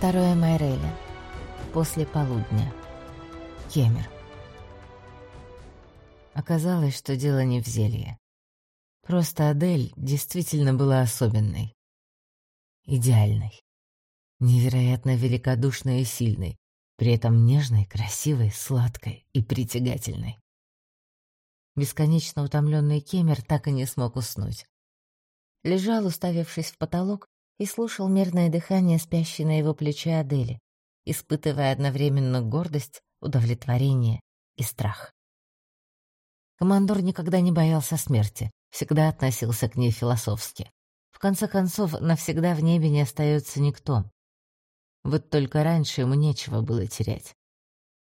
2 Майреля. После полудня. Кемер. Оказалось, что дело не в зелье. Просто Адель действительно была особенной. Идеальной. Невероятно великодушной и сильной, при этом нежной, красивой, сладкой и притягательной. Бесконечно утомленный Кемер так и не смог уснуть. Лежал, уставившись в потолок, и слушал мирное дыхание спящей на его плече Адели, испытывая одновременно гордость, удовлетворение и страх. Командор никогда не боялся смерти, всегда относился к ней философски. В конце концов, навсегда в небе не остается никто. Вот только раньше ему нечего было терять.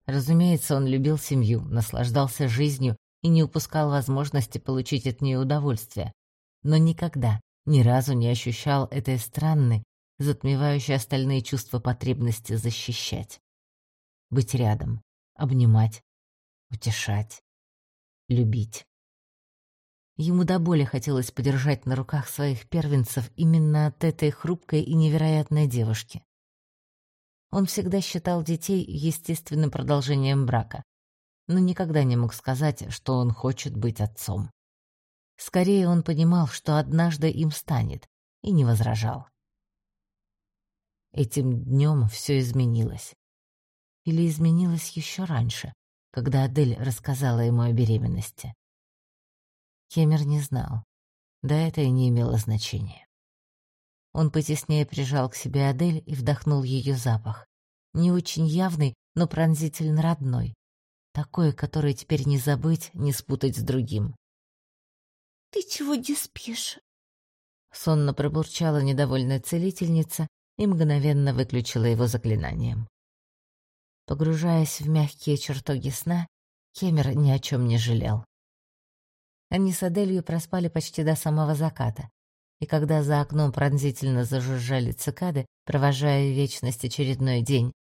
Разумеется, он любил семью, наслаждался жизнью и не упускал возможности получить от нее удовольствие. Но никогда, ни разу не ощущал этой странной, затмевающей остальные чувства потребности защищать. Быть рядом, обнимать, утешать, любить. Ему до боли хотелось подержать на руках своих первенцев именно от этой хрупкой и невероятной девушки. Он всегда считал детей естественным продолжением брака, но никогда не мог сказать, что он хочет быть отцом. Скорее он понимал, что однажды им станет, и не возражал. Этим днем все изменилось. Или изменилось еще раньше, когда Адель рассказала ему о беременности. Кемер не знал. Да это и не имело значения. Он потеснее прижал к себе Адель и вдохнул ее запах. Не очень явный, но пронзительно родной. Такой, который теперь не забыть, не спутать с другим. «Ты чего не спишь?» Сонно пробурчала недовольная целительница и мгновенно выключила его заклинанием. Погружаясь в мягкие чертоги сна, Кемер ни о чем не жалел. Они с Аделью проспали почти до самого заката, и когда за окном пронзительно зажужжали цикады, провожая вечность очередной день,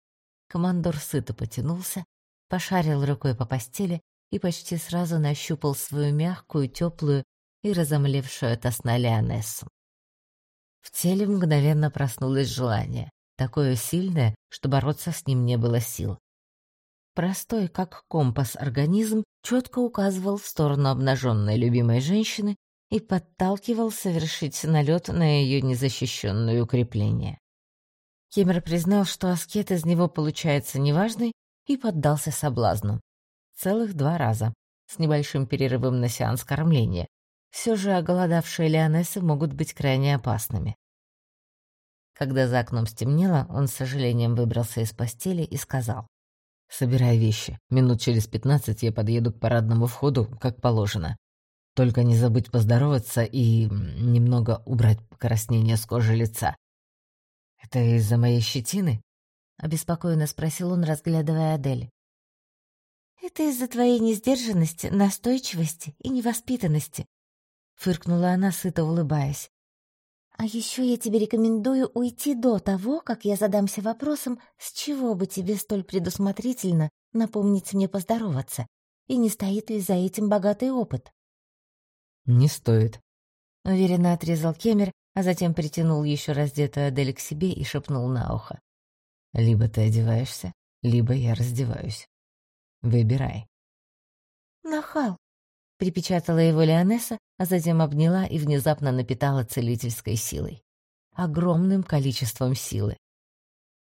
командор сыто потянулся, пошарил рукой по постели и почти сразу нащупал свою мягкую, теплую и разомлевшую от сна Леонессу. В теле мгновенно проснулось желание, такое сильное, что бороться с ним не было сил. Простой, как компас, организм четко указывал в сторону обнаженной любимой женщины и подталкивал совершить налет на ее незащищенное укрепление. Кемер признал, что аскет из него получается неважный, и поддался соблазну. Целых два раза, с небольшим перерывом на сеанс кормления, все же оголодавшие леонессы могут быть крайне опасными. Когда за окном стемнело, он с сожалением выбрался из постели и сказал. «Собирай вещи. Минут через пятнадцать я подъеду к парадному входу, как положено. Только не забудь поздороваться и немного убрать покраснение с кожи лица». «Это из-за моей щетины?» — обеспокоенно спросил он, разглядывая Адель. «Это из-за твоей несдержанности, настойчивости и невоспитанности», фыркнула она, сыто улыбаясь. А еще я тебе рекомендую уйти до того, как я задамся вопросом, с чего бы тебе столь предусмотрительно напомнить мне поздороваться, и не стоит ли за этим богатый опыт. Не стоит, уверенно отрезал Кемер, а затем притянул еще раздетую Адель к себе и шепнул на ухо. Либо ты одеваешься, либо я раздеваюсь. Выбирай. Нахал, Припечатала его Леонесса, а затем обняла и внезапно напитала целительской силой. Огромным количеством силы.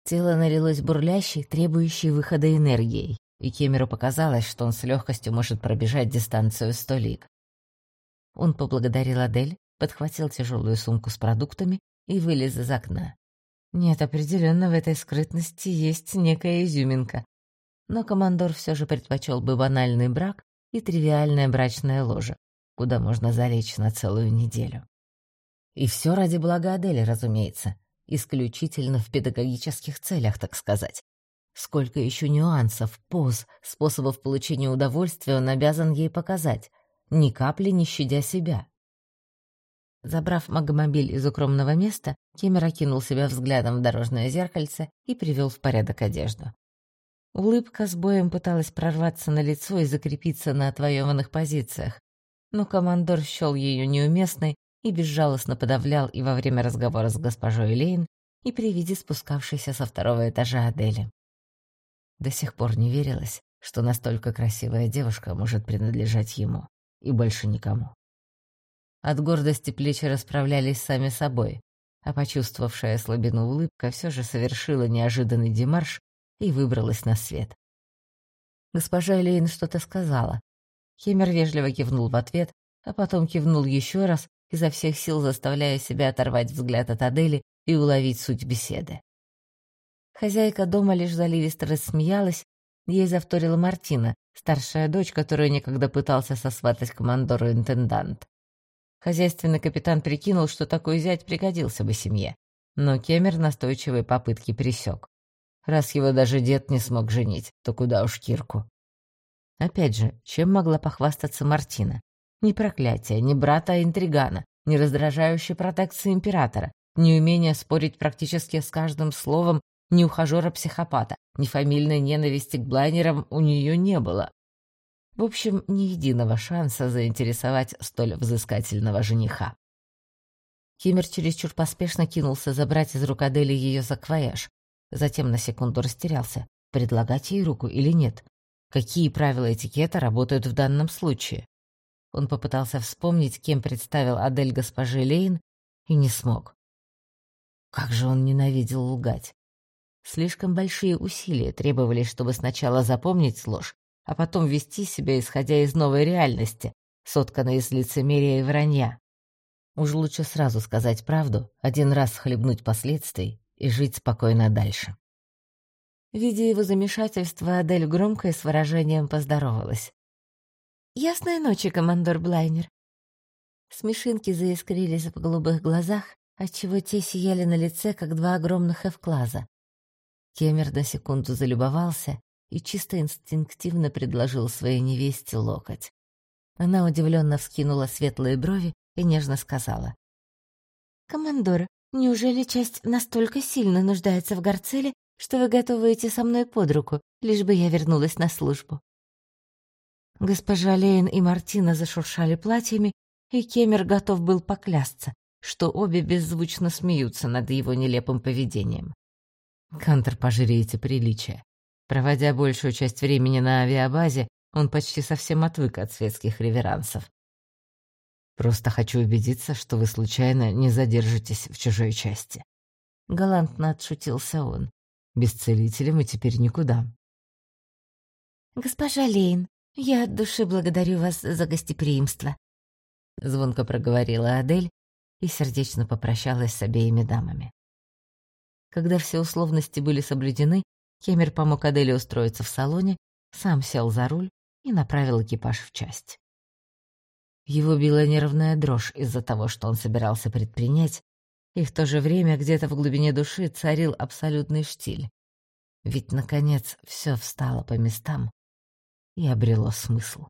Тело налилось бурлящей, требующей выхода энергией, и Кемеру показалось, что он с легкостью может пробежать дистанцию сто лиг. Он поблагодарил Адель, подхватил тяжелую сумку с продуктами и вылез из окна. Нет, определенно в этой скрытности есть некая изюминка. Но командор все же предпочел бы банальный брак и тривиальное брачное ложе, куда можно залечь на целую неделю. И все ради блага Адели, разумеется, исключительно в педагогических целях, так сказать. Сколько еще нюансов, поз, способов получения удовольствия он обязан ей показать, ни капли не щадя себя. Забрав магомобиль из укромного места, Кемер окинул себя взглядом в дорожное зеркальце и привел в порядок одежду. Улыбка с боем пыталась прорваться на лицо и закрепиться на отвоеванных позициях, но командор счел ее неуместной и безжалостно подавлял и во время разговора с госпожой Лейн, и при виде спускавшейся со второго этажа Адели. До сих пор не верилось, что настолько красивая девушка может принадлежать ему и больше никому. От гордости плечи расправлялись сами собой, а почувствовавшая слабину улыбка все же совершила неожиданный демарш и выбралась на свет. Госпожа Элейн что-то сказала. Хемер вежливо кивнул в ответ, а потом кивнул еще раз, изо всех сил заставляя себя оторвать взгляд от Адели и уловить суть беседы. Хозяйка дома лишь заливисто рассмеялась, ей завторила Мартина, старшая дочь, которую некогда пытался сосватать командору-интендант. Хозяйственный капитан прикинул, что такой зять пригодился бы семье, но Кемер настойчивые попытки пресек. Раз его даже дед не смог женить, то куда уж Кирку. Опять же, чем могла похвастаться Мартина? Ни проклятия, ни брата интригана, ни раздражающей протекции императора, ни умения спорить практически с каждым словом, ни ухажера-психопата, ни фамильной ненависти к блайнерам у нее не было. В общем, ни единого шанса заинтересовать столь взыскательного жениха. Киммер чересчур поспешно кинулся забрать из рук Адели ее саквояж. Затем на секунду растерялся, предлагать ей руку или нет. Какие правила этикета работают в данном случае? Он попытался вспомнить, кем представил Адель госпожи Лейн, и не смог. Как же он ненавидел лгать. Слишком большие усилия требовались, чтобы сначала запомнить ложь, а потом вести себя, исходя из новой реальности, сотканной из лицемерия и вранья. Уж лучше сразу сказать правду, один раз хлебнуть последствий и жить спокойно дальше. Видя его замешательство, Адель громко и с выражением поздоровалась. «Ясной ночи, командор Блайнер». Смешинки заискрились в голубых глазах, отчего те сияли на лице, как два огромных эвклаза. Кемер на секунду залюбовался и чисто инстинктивно предложил своей невесте локоть. Она удивленно вскинула светлые брови и нежно сказала. «Командор, неужели часть настолько сильно нуждается в Гарцеле, что вы готовы идти со мной под руку, лишь бы я вернулась на службу?» Госпожа Лейн и Мартина зашуршали платьями, и Кемер готов был поклясться, что обе беззвучно смеются над его нелепым поведением. Кантер, пожалеете приличия. Проводя большую часть времени на авиабазе, он почти совсем отвык от светских реверансов. Просто хочу убедиться, что вы случайно не задержитесь в чужой части. Галантно отшутился он. Без целителя мы теперь никуда. Госпожа Лейн, я от души благодарю вас за гостеприимство. Звонко проговорила Адель и сердечно попрощалась с обеими дамами. Когда все условности были соблюдены, Кемер помог Аделе устроиться в салоне, сам сел за руль и направил экипаж в часть. Его била нервная дрожь из-за того, что он собирался предпринять, и в то же время где-то в глубине души царил абсолютный штиль. Ведь, наконец, все встало по местам и обрело смысл.